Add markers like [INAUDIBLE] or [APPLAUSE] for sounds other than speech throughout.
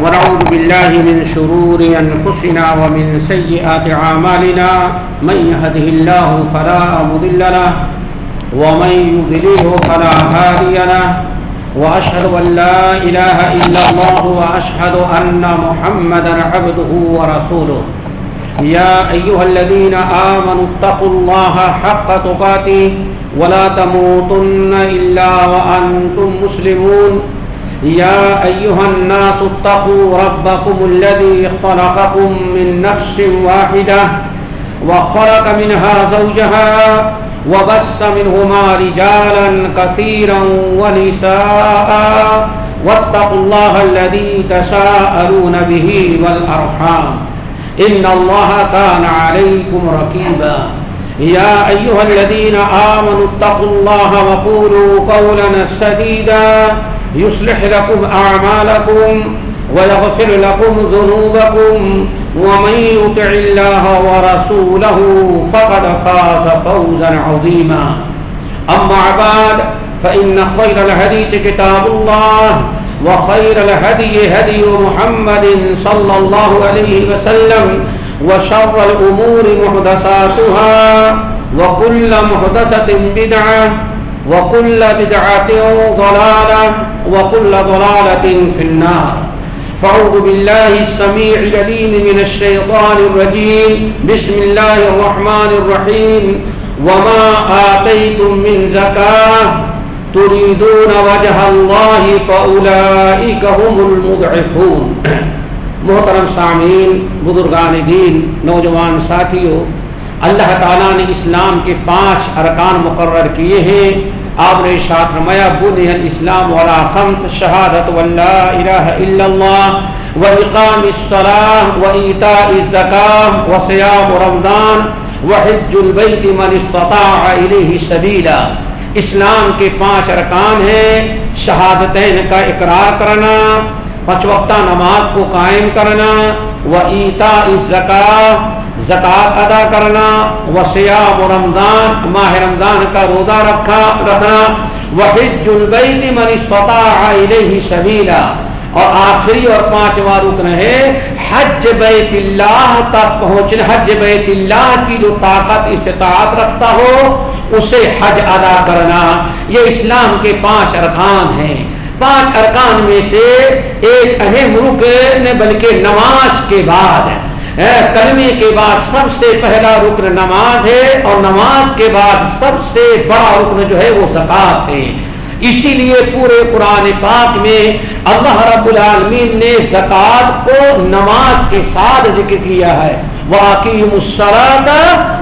ونعوذ بالله من شرور أنفسنا ومن سيئات عامالنا من يهده الله فلا مضل له ومن يضلله فلا هادي له وأشهد أن لا إله إلا الله وأشهد أن محمدا عبده ورسوله يا أيها الذين آمنوا اتقوا الله حق تقاته ولا تموتن إلا وأنتم مسلمون يا أيها الناس اتقوا ربكم الذي خلقكم من نفس واحدة وخلق منها زوجها وبس منهما رجالا كثيرا ونساء واتقوا الله الذي تساءلون به والأرحام إن الله كان عليكم ركيبا يا أيها الذين آمنوا اتقوا الله وقولوا قولا سديدا يصلح لكم أعمالكم ويغفر لكم ذنوبكم ومن يطع الله ورسوله فقد فاز فوزا عظيما. أما بعد، فإن خير الحديث كتاب الله وخير الهدي هدي محمد صلى الله عليه وسلم وشر الأمور محدثاتها وكل محدثة بدعة وكل بدعة ضلالة وكل ضلالة في النار فأعوذ بالله السميع العليم من الشيطان الرجيم بسم الله الرحمن الرحيم وما آتيتم من زكاة تريدون وجه الله فأولئك هم المضعفون [COUGHS] محترم سامعین بزرگان دین نوجوان ساتھیوں اللہ تعالیٰ نے اسلام کے پانچ ارکان مقرر کیے ہیں۔ آپ نے شاط رمایا بنی الاسلام والا خمس، شہادت واللہ الہ الا اللہ، و اقام الصلاة، و ایتاء الزکاة، و سیام رمضان، و حج البیت من استطاع الیہ سبیلا۔ اسلام کے پانچ ارکان ہیں۔ شہادتین کا اقرار کرنا پانچ وقتہ نماز کو قائم کرنا و ایتا زکات ادا کرنا و سیام و رمضان، ماہ رمضان کا روزہ رکھا، رکھنا و حج البیت من استطاع الیہ سبیلا اور آخری اور پانچواں رکن ہے، حج بیت اللہ تک پہنچنا، حج بیت اللہ کی جو طاقت، استطاعت رکھتا ہو، اسے حج ادا کرنا۔ یہ اسلام کے پانچ ارکان ہیں۔ پانچ ارکان میں سے ایک اہم رکن بلکہ نماز کے بعد کلمے کے بعد سب سے پہلا رکن نماز ہے اور نماز کے بعد سب سے بڑا رکن جو ہے وہ زکات ہے۔ اسی لیے پورے قرآن پاک میں اللہ رب العالمین نے زکات کو نماز کے ساتھ ذکر کیا ہے۔ واقیم السلاط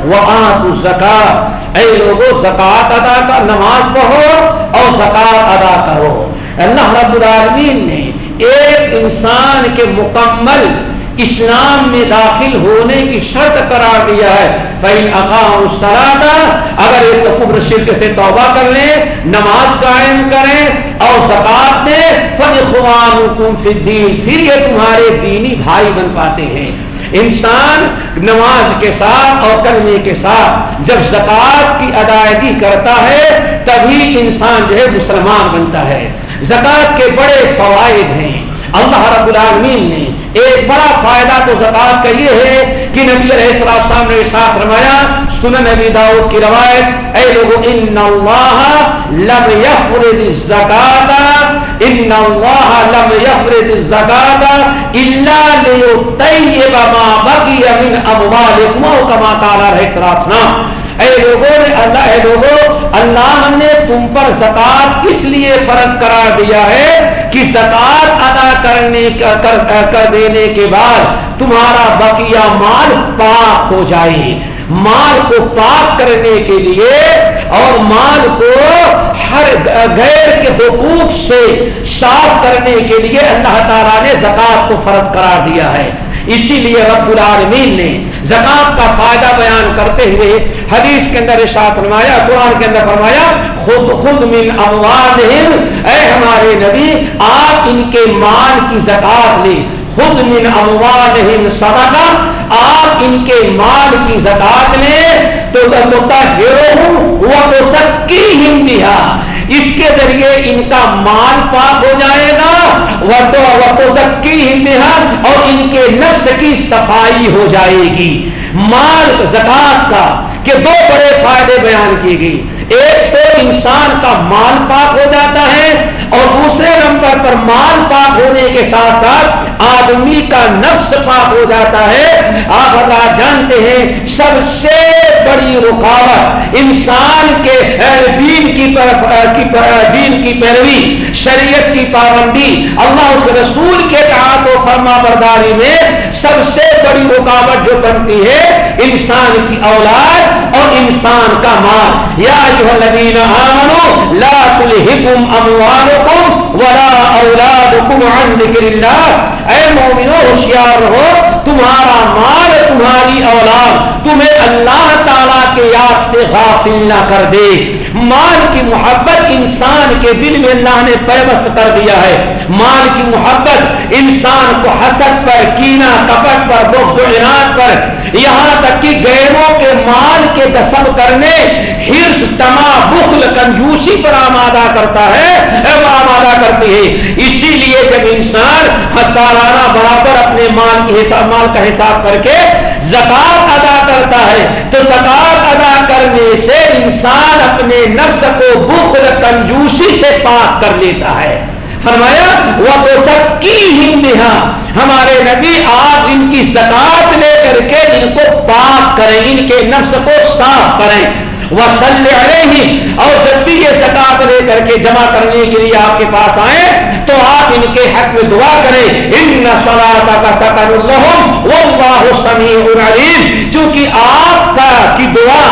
و الزکات اے لوگوں زکات ادا کر، نماز پڑھو اور زکات ادا کرو۔ اللہ رب العالمین نے ایک انسان کے مکمل اسلام میں داخل ہونے کی شرط قرار دیا ہے۔ فَإِنْ أَقَامُوا الصَّلَاةَ، اگر ایک تو شرک سے توبہ کر لیں، نماز قائم کریں اور زکات دیں فَإِخْوَانُكُمْ فِي الدِّينِ، پھر یہ تمہارے دینی بھائی بن پاتے ہیں۔ انسان نماز کے ساتھ اور کلمے کے ساتھ جب زکات کی ادائیگی کرتا ہے، تبھی انسان جو ہے مسلمان بنتا ہے۔ زکات کے بڑے فوائد ہیں۔ اللہ رب العالمین نے ایک بڑا فائدہ تو زکات کا یہ ہے کہ نبی علیہ السلام نے ساتھ رمایا سنن نبی داؤد کی روایت، اے لوگو، ان اللہ لم یفرد الزکات ان اللہ لم یفرد الزکات الا لیطیب ما بقی من اموالکم کما قال علیہ السلام اے لوگوں نے اللہ اے لوگوں اللہ نے تم پر زکات اس لیے فرض قرار دیا ہے کہ زکات ادا کرنے کر, کر دینے کے بعد تمہارا بقیہ مال پاک ہو جائے۔ مال کو پاک کرنے کے لیے اور مال کو ہر غیر کے حقوق سے صاف کرنے کے لیے اللہ تعالیٰ نے زکات کو فرض قرار دیا ہے۔ اسی لیے رب العالمین نے زکات کا فائدہ بیان کرتے ہوئے حدیث کے اندر ارشاد فرمایا، قرآن کے اندر فرمایا، خود خود من اموالہم، اے ہمارے نبی، آپ ان کے مال کی زکات لیں۔ خود من اموالہم صدقہ، آپ ان کے مال کی زکات لیں۔ تو متحرہم و مسکیہم اس کے ذریعے ان کا مال پاک ہو جائے گا۔ وہ تو اور ان کے نفس کی صفائی ہو جائے گی۔ مال، زکات کا کہ دو بڑے فائدے بیان کیے گئے۔ ایک تو انسان کا مال پاک ہو جاتا ہے اور دوسرے نمبر پر مال پاک ہونے کے ساتھ ساتھ آدمی کا نفس پاک ہو جاتا ہے۔ آپ اللہ جانتے ہیں، سب سے بڑی رکاوٹ انسان کے دین کی دین کی پیروی، شریعت کی پابندی۔ اللہ اس کے رسول کے تعاط و فرما برداری میں سب سے بڑی رکاوٹ جو بنتی ہے، انسان کی اولاد اور انسان کا مال۔ یا الذين آمنوا، لا تلهكم أموالكم ولا أولادكم عن ذكر الله. اے مومنو ہوشیار رہو تمہارا مال، تمہاری اولاد، تمہیں اللہ تعالیٰ کے یاد سے غافل نہ کر دے۔ مال کی محبت انسان کے دل میں اللہ نے پیوست کر دیا ہے۔ مال کی محبت انسان کو حسد پر کینا کپٹ پر بخش و عناد پر۔ یہاں تک کہ غیروں کے مال کے دسم کرنے ہرس تما، بخل، کنجوسی پر آمادہ کرتا ہے۔ آمادہ کرتی ہے۔ اسی لیے جب انسان سالانہ برابر اپنے مال کی حساب، مال کا حساب کر کے زکات ادا کرتا ہے تو زکات ادا کرنے سے انسان اپنے نفس کو بخل کنجوسی سے پاک کر لیتا ہے۔ فرمایا وہ تو سب کی ہندیاں ہمارے نبی آپ ان کی زکات لے کر کے ان کو پاک کریں، ان کے نفس کو صاف کریں۔ وسل علیہ اور جب بھی یہ زکات لے کر کے جمع کرنے کے لیے آپ کے پاس آئے، تو آپ ان کے حق میں دعا کریں۔ ان صلاۃ کا سکن اللہم واللہ سمیع علیم چونکہ آپ کا کی دعا،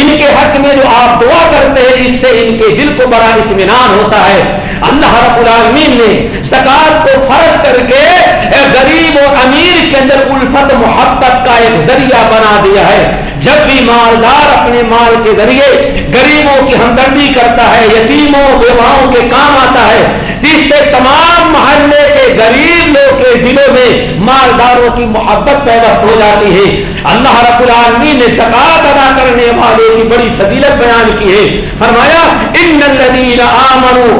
ان کے حق میں جو آپ دعا کرتے ہیں، اس سے ان کے دل کو بڑا اطمینان ہوتا ہے۔ اللہ رب العالمین نے زکات کو فرض کر کے غریب اور امیر کے اندر الفت محبت کا ایک ذریعہ بنا دیا ہے۔ جب بھی مالدار اپنے مال کے ذریعے غریبوں کی ہمدردی کرتا ہے، یتیموں بیواؤں کے کام آتا ہے جس سے تمام محلے کے غریب لوگ کے دلوں میں مالداروں کی محبت پیدا ہو جاتی ہے۔ اللہ رب العالمین نے زکات ادا کرنے والے کی بڑی فضیلت بیان کی ہے۔ فرمایا، ان الذين امنوا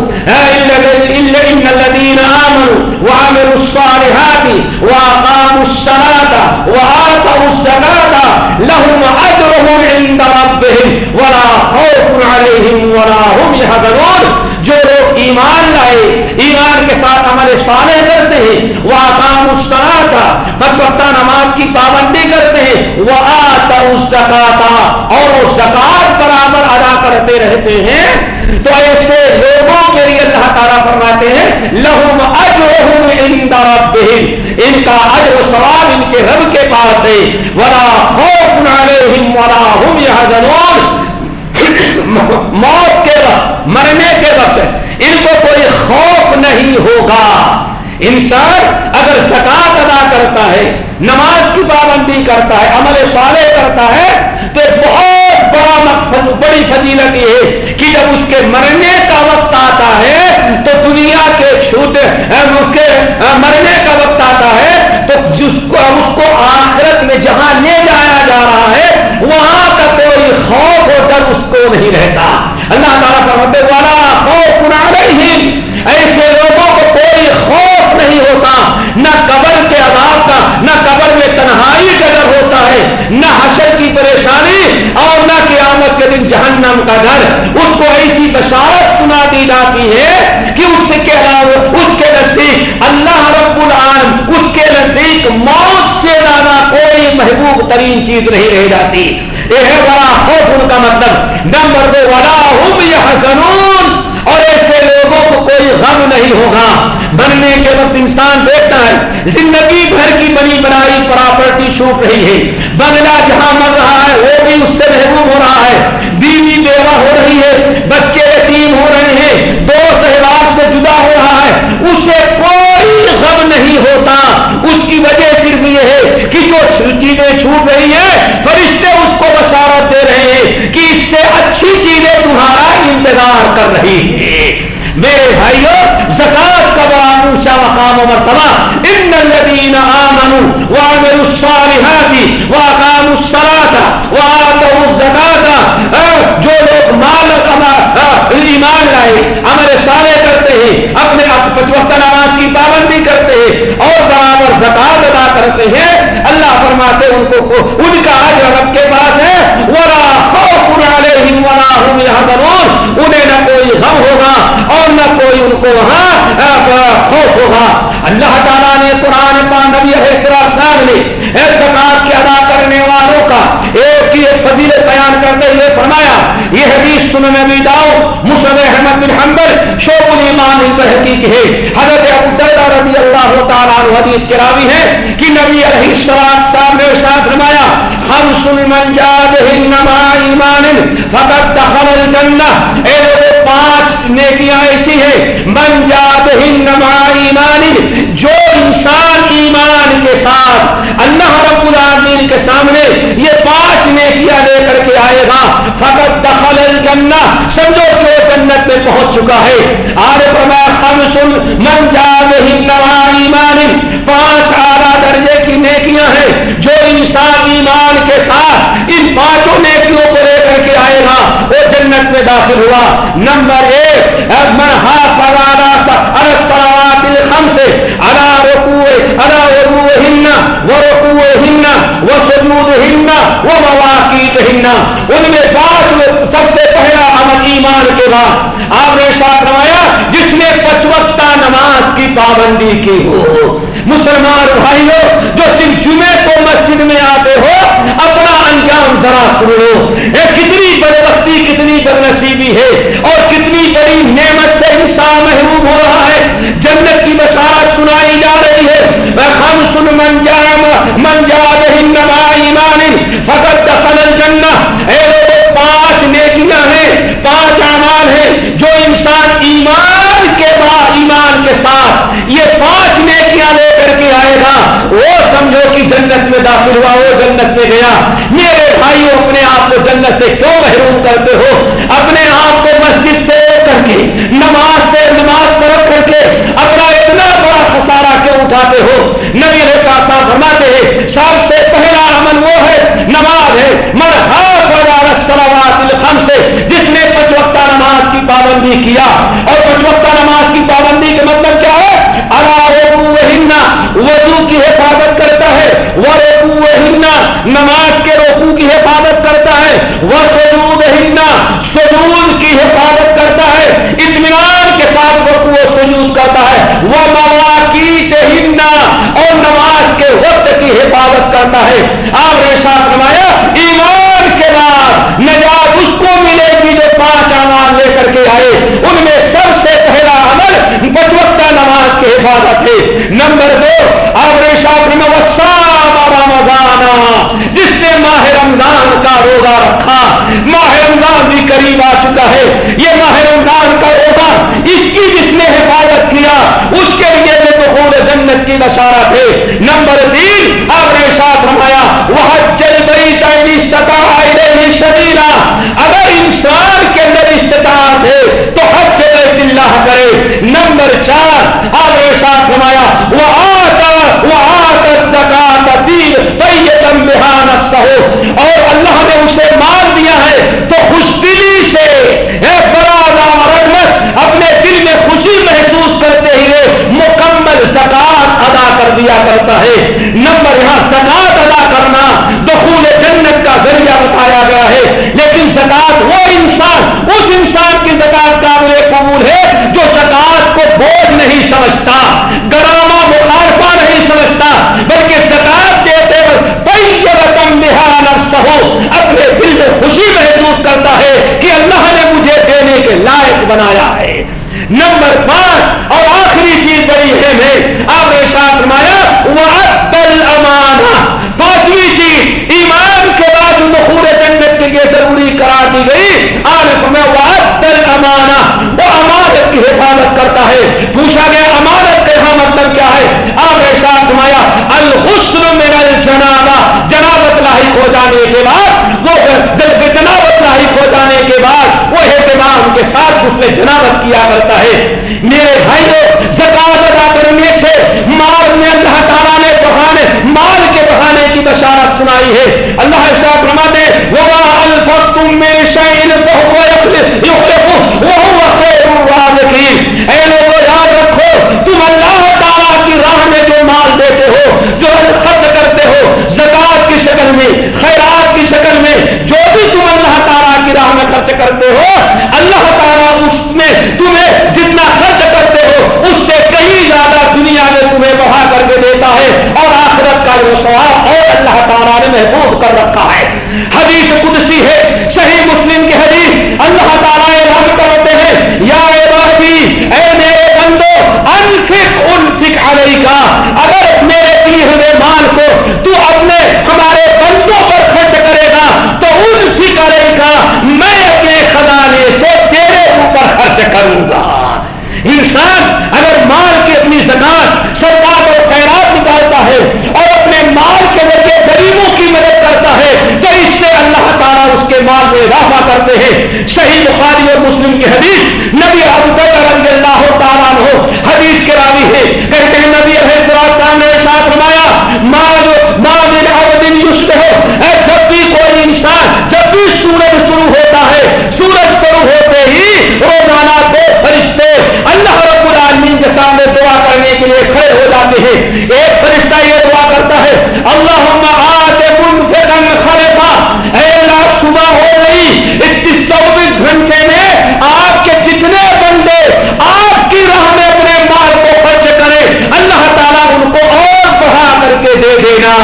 ان الذين امنوا وعملوا الصالحات واقاموا الصلاه واتوا الزكاه لهم اجرهم عند ربهم، ولا خوف عليهم ولا هم يحزنون جو لوگ ایمان لائے، ایمان کے ساتھ عمل صالح کرتے ہیں وہ آکام السلاتا فتوقتا نماز کی پابندی کرتے ہیں وہ آتا زکاتا اور وہ زکات برابر ادا کرتے رہتے ہیں۔ تو ایسے لوگوں کے لیے اللہ تعالیٰ فرماتے ہیں لہم اجرہم عند ربہم ان کا اجر و ثواب ان کے رب کے پاس ہے۔ ولا خوف علیہم ولا هم يحزنون۔ موت کے مرنے کے وقت ان کو کوئی خوف نہیں ہوگا۔ انسان اگر زکات ادا کرتا ہے، نماز کی پابندی کرتا ہے، عمل صالح کرتا ہے، تو بہت بڑا مقصد، بڑی فضیلت یہ ہے کہ جب اس کے مرنے کا وقت آتا ہے، تو دنیا کے چھوٹے اس کے مرنے کا وقت آتا ہے، تو جس کو، اس کو آخرت میں جہاں لے جایا جا رہا ہے، وہاں کا کوئی خوف و ڈر اس کو نہیں رہتا اللہ تعالیٰ کا والا خوف علیہم ایسے لوگوں کو کوئی خوف نہیں ہوتا نہ قبر کے عذاب کا نہ قبر میں تنہائی کا ڈر ہوتا ہے نہ حشر کی پریشانی اور نہ قیامت کے دن جہنم کا ڈر اس کو ایسی بشارت سنا دی جاتی ہے کہ اس کے اس کے نزدیک اللہ رب العالم، اس کے نزدیک موت سے زیادہ کوئی محبوب ترین چیز نہیں رہ جاتی۔ یہ ہے بڑا خوف ان کا مطلب۔ نمبر دو، ولا ہم یہ اور ایسے لوگوں کو کوئی غم نہیں ہوگا۔ بننے کے وقت انسان دیکھتا ہے، زندگی بھر کی بنی بنائی پراپرٹی چھوٹ رہی ہے۔ بنگلہ ہو رہی ہے، بچے یتیم ہو رہے ہیں، دوست احباب سے جدا ہو رہا ہے، اسے کوئی غم نہیں ہوتا۔ اس کی وجہ صرف یہ ہے کہ جو چیزیں چھوٹ رہی ہیں، فرشتے اس کو بشارت دے رہے ہیں کہ اس سے اچھی چیزیں تمہارا انتظار کر رہی ہیں۔ میرے بھائیوں زکات کا بڑا اونچا مقام و مرتبہ۔ ان الذين امنوا وعملوا الصالحات واقاموا الصلاه واتوا الزكاه جو لوگ مال ایمان ایمان لائے، عمل سارے کرتے ہیں، اپنے وقت نماز کی پابندی کرتے ہیں، اور برابر زکات ادا کرتے ہیں، اللہ فرماتے ان کو ان کا اجر رب کے پاس ہے۔ ولا خوف علیہم ولا هم يحزنون۔ انہیں نہ غم ہوگا اور نہ کوئی ان کو وہاں خوف ہوگا۔ اللہ تعالیٰ نے قرآن پان نبی صاحب نے زکات کے ادا کرنے والوں کا ایک ہی ایک فضیل بیان کرتے ہوئے فرمایا، یہ حدیث سن نبی داؤ مسلم احمد بن حنبل شوق الایمان البحقیق ہے۔ حضرت ابو دردہ رضی اللہ تعالیٰ عنہ حدیث کے راوی ہے کہ نبی علیہ السلام صاحب نے ارشاد فرمایا خمس من جادہن مع ایمان فقد دخل الجنہ۔ اے لوگوں پانچ نیکیاں ایسی ہیں، من جادہن مع ایمان جو انسان ایمان کے ساتھ العالمین کے سامنے یہ پانچ نیکیاں لے کر کے آئے گا۔ فقط دخل الجنہ، سمجھو کہ وہ جنت میں پہنچ چکا ہے۔ آر فرمایا خمس من جاد ایمان۔ پانچ اعلیٰ درجے کی نیکیاں ہیں۔ جو انسان ایمان کے ساتھ ان پانچوں نیکیوں کو آئے گا، وہ جنت میں داخل ہوا۔ نمبر ایک من ان میں پانچ سب سے پہلا عمل ایمان کے بعد۔ آپ نے فرمایا، جس نے پچوکتا نماز کی پابندی کی ہو۔ مسلمان بھائیوں جو صرف جمعے کو مسجد میں آتے ہو اپنا انجام ذرا سن لو۔ کتنی بدبختی، کتنی بدنصیبی ہے۔ اور کتنی بڑی نعمت سے انسان محروم ہو رہا ہے۔ جنت کی بشارت سنائی جا رہی ہے۔ خم سن من جام من جا بہنما ایمان فقط دخل الجنہ اے لوگوں پانچ نیکیاں ہیں، پانچ اعمال ہیں، جو انسان ایمان کے بعد ایمان کے ساتھ یہ پانچ نیکیاں لے کر کے آئے گا۔ وہ سمجھو کہ جنت میں داخل ہوا، وہ جنت میں گیا۔ میرے بھائیوں اپنے آپ کو جنت سے کیوں محروم کرتے ہو؟ اپنے آپ کو مسجد سے کر کے، نماز سے نماز طرف کر کے اپنا اتنا بڑا خسارہ کیوں اٹھاتے ہو؟ نبی رہتا فرماتے ہیں سب سے پہلا عمل وہ ہے، نماز ہے، مرحبا سے نماز کی پابندی کیا اور پچ وقتہ نماز کی پابندی کا مطلب کیا ہے؟ وضو کی حفاظت کرتا ہے وہ روکو نماز کے روکو کی حفاظت کرتا ہے وہ سجود ہننا سجود کی حفاظت کرتا ہے، اطمینان کے ساتھ روکو و سجود کرتا ہے وہ مواقع ہننا اور نماز کے وقت کی حفاظت کرتا ہے۔ آپ نے ساتھ نمایا ایمان کے بعد نجات اس کو ملے گی جو پانچ امان لے کر کے آئے۔ ان میں سب سے پہلا عمل پچوکتا نماز کی حفاظت ہے۔ نمبر دو آپ نے شاپ رمضان جس نے ماہ رمضان کا روزہ رکھا، ماہ رمضان بھی قریب آ چکا ہے۔ یہ ماہ رمضان کا روزہ اس کی جس نے حفاظت کیا، اس کے لیے تو خود جنت کی بشارت ہے۔ نمبر تین آپ نے ساتھ رمایا وہ چل بئی تعین شدیلا تو حج بیت اللہ کرے۔ نمبر چار آپ نے ساتھ رمایا وہ آتا وہ آتا سکاتا دین طیبا بہا نفسہ اور اللہ نے اسے مار دیا ہے تو خوش دلی سے اے بڑا رحمت اپنے دل میں خوشی محسوس کرتے ہوئے مکمل زکات ادا کر دیا کرتا ہے نمبر یہاں زکات ادا کرنا دخول جنت کا ذریعہ بتایا گیا ہے لیکن زکات وہ انسان اس انسان کی زکات قابل قبول ہے جو زکات کو بوجھ نہیں سمجھتا گراما مخالفہ نہیں سمجھتا بلکہ زکات دیتے رقم ہو اپنے دل میں خوشی محسوس کرتا ہے کہ اللہ نے مجھے دینے کے لائق بنایا ہے نمبر پانچ اور آخری چیز بڑی اہم ہے آپ نے ساتھ مایا وہ امانہ پانچویں چیز ایمان کے بعد دخول جنت کے لیے ضروری قرار دی گئی عارف میں وہ امانہ وہ امانت کی حفاظت کرتا ہے پوچھا گیا امانت کا مطلب کیا ہے آپ نے ساتھ مایا الحسن من الجنابہ جنابت لاحق ہو جانے کے بعد وہ جنابت لاحق ہو جانے کے بعد وہ اہتمام کے ساتھ اس میں جنابت کیا کرتا ہے۔ میرے بھائیوں زکات ادا کرنے سے مال میں اللہ تعالیٰ نے بہانے، مال کے بہانے کی بشارت سنائی ہے۔ اللہ محفوظ کر رکھا حدیث نبی ابو بکر رضی اللہ تعالیٰ ہو حدیث کے راوی ہے۔ کہتے ہیں نبی علیہ السلام نے ارشاد فرمایا مال مال عبد یشبہ اے جب بھی کوئی انسان جب بھی سورج شروع ہوتا ہے، سورج شروع ہوتے ہی روزانہ دو فرشتے اللہ رب العالمین کے سامنے دعا کرنے کے لیے کھڑے ہو جاتے ہیں۔ ایک فرشتہ یہ دعا کرتا ہے اللہ آتے منفقن خلفا اے اللہ صبح ہو گئی اکیس چوبیس گھنٹے میں آپ کے جتنے بندے آپ کی راہ میں اپنے مال کو خرچ کرے اللہ تعالیٰ ان کو اور بڑھا کر کے دے دینا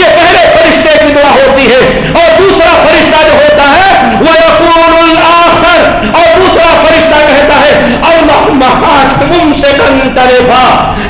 یہ پہلے فرشتے کی دعا ہوتی ہے اور دوسرا فرشتہ جو ہوتا ہے وہ یقون الاخر اور دوسرا فرشتہ کہتا ہے اللہ تم سے کن طرفا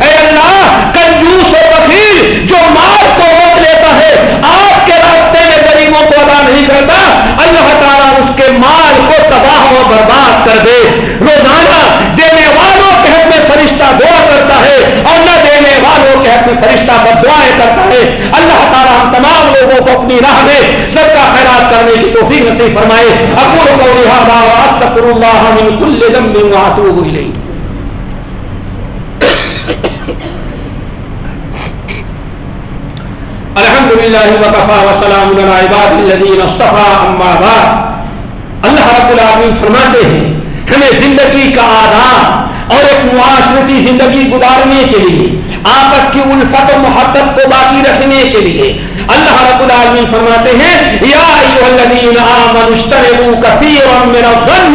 اے اللہ کنجوس و بخیل جو مال کو روک لیتا ہے آپ کے راستے میں غریبوں کو ادا نہیں کرتا اللہ تعالیٰ اس کے مال کو تباہ و برباد کر دے روزانہ دینے والوں کے حق میں فرشتہ دعا کرتا ہے اور نہ دینے والوں کے حق میں فرشتہ بد دعائیں کرتا ہے اللہ تعالیٰ ہم تمام لوگوں کو اپنی راہ میں سب کا خیرات کرنے کی توفیق نصیب فرمائے اقول قولی هذا واستغفر الله من كل ذنب واتوب الیہ الحمد للہ وقفا وسلام علی عباد الذین اصطفى اما بعد. اللہ رب العالمین فرماتے ہیں، ہمیں زندگی کا آداب اور ایک معاشرتی زندگی گزارنے کے لیے، آپس کی الفت و محبت کو باقی رکھنے کے لیے۔ اللہ رب العالمین فرماتے ہیں، یا ایھا الذین آمنوا اشتروا کثیرا من الظن،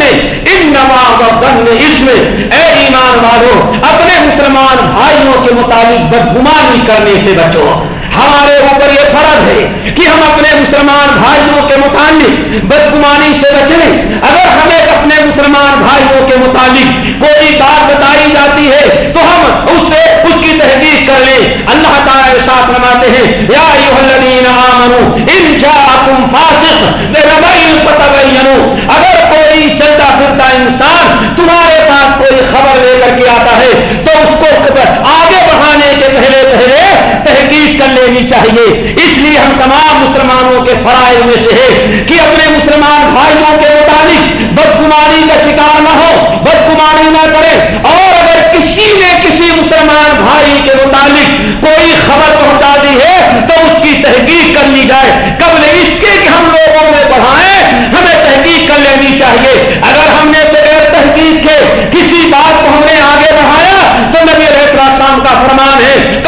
انما الظن اسم اے ایمان والو، اپنے مسلمان بھائیوں کے متعلق بدگمانی کرنے سے بچو۔ ہمارے اوپر یہ فرض ہے کہ ہم اپنے مسلمان بھائیوں کے متعلق بدگمانی سے بچیں۔ اگر ہمیں اپنے مسلمان بھائیوں کے متعلق کوئی بات بتائی جاتی ہے تو ہم اس سے اس کی تحقیق کر لیں اللہ تعالیٰ ارشاد فرماتے ہیں، یا ایھا الذین آمنوا ان جاءکم فاسق بربین فتبینوا اگر کوئی چلتا پھرتا انسان تمہارے پاس کوئی خبر لے کر کے آتا ہے، تو اس کو آگے بڑھانے کے پہلے پہلے تحقیق کر لینی چاہیے۔ اس لیے ہم تمام مسلمانوں کے فرائض میں سے ہے کہ اپنے مسلمان بھائیوں کے متعلق بدگمانی کا شکار نہ ہو، بدگمانی نہ کرے اور اگر کسی نے کسی مسلمان بھائی کے متعلق کوئی خبر پہنچا دی ہے تو اس کی تحقیق کر لی جائے۔ قبل اس کے کہ ہم لوگوں میں بڑھائیں، ہمیں تحقیق کر لینی چاہیے۔ اگر ہم نے بغیر تحقیق کے کسی بات کو ہم نے آگے بڑھایا، تو نبی علیہ السلام کا فرمان ہے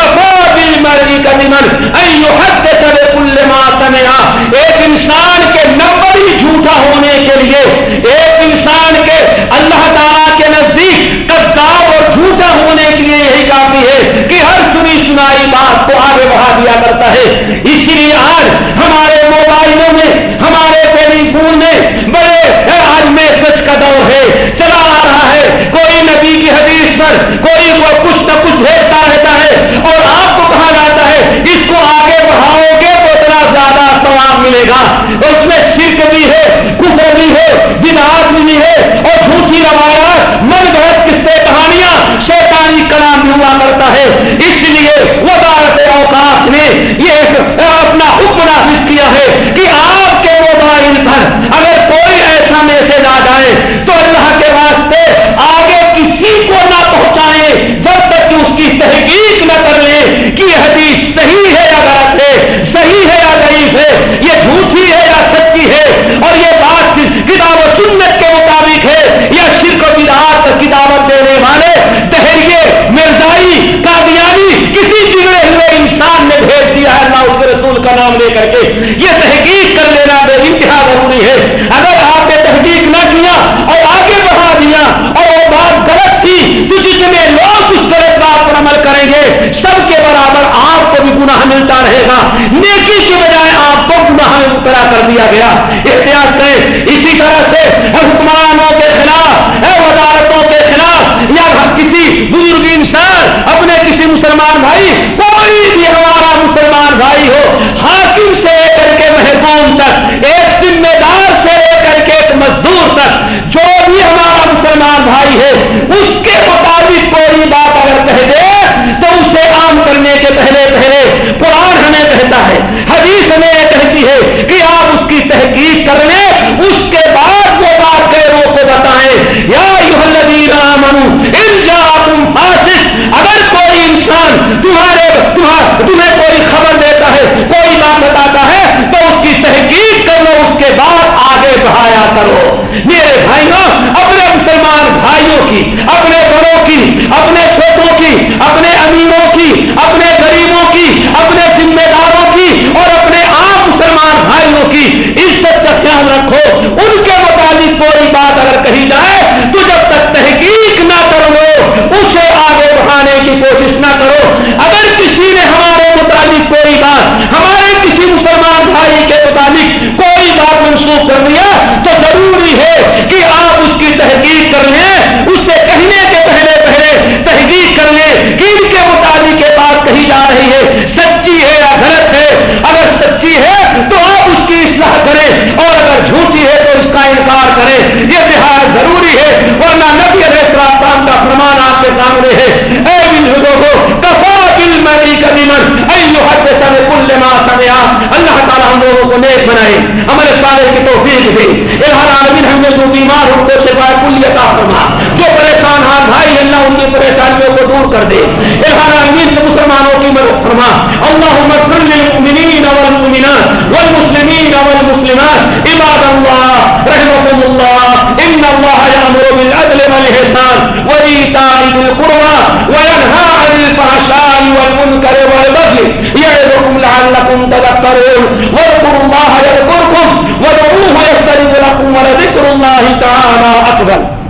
ایک انسان کے نمبر ہی جھوٹا ہونے کے لیے، ایک انسان کے اللہ تعالیٰ کے نزدیک کذاب اور جھوٹا ہونے کے لیے یہی کافی ہے۔ آگے بڑھا دیا کرتا ہے۔ اسی لیے آج ہمارے موبائلوں میں، ہمارے ٹیلی فون میں بڑے آج میں سچ کا دور ہے۔ چلا آ رہا ہے۔ کوئی نبی کی حدیث پر کوئی وہ کچھ نہ کچھ بھیجتا رہتا ہے اور آپ کو کہا جاتا ہے، اس کو آگے بڑھاؤ گے تو اتنا زیادہ ثواب ملے گا۔ اس میں شرک بھی ہے۔ کا نام لے کر کے یہ تحقیق کر لینا بے انتہا ضروری ہے۔ اگر آپ نے تحقیق نہ کیا اور آگے بڑھا دیا اور وہ بات غلط تھی، تو جتنے لوگ اس غلط بات پر عمل کریں گے، سب کے برابر آپ کو بھی گناہ ملتا رہے گا۔ نیکی کی بجائے آپ کو گناہ مبتلا کر دیا گیا۔ احتیاط کریں۔ اسی طرح سے حکمرانوں کے خلاف، اے عدالتوں کے خلاف، یا کسی بزرگ انسان، اپنے کسی مسلمان بھائی کو تک، ایک ذمہ دار سے لے کر کے ایک مزدور تک، جو بھی ہمارا مسلمان بھائی ہے، اس کے مطابق کوئی بات اگر کہہ دے، تو اسے عام کرنے کے پہلے پہلے قرآن ہمیں کہتا ہے، حدیث ہمیں کرو۔ میرے بھائیوں، اپنے مسلمان بھائیوں کی، اپنے بڑوں کی، اپنے چھوٹوں کی، اپنے امیروں کی، اپنے غریبوں کی، اپنے ذمہ داروں کی اور اپنے عام مسلمان بھائیوں کی عزت کا خیال رکھو۔ ان کے متعلق کوئی بات اگر کہی جائے اللہ تعالی اکبر۔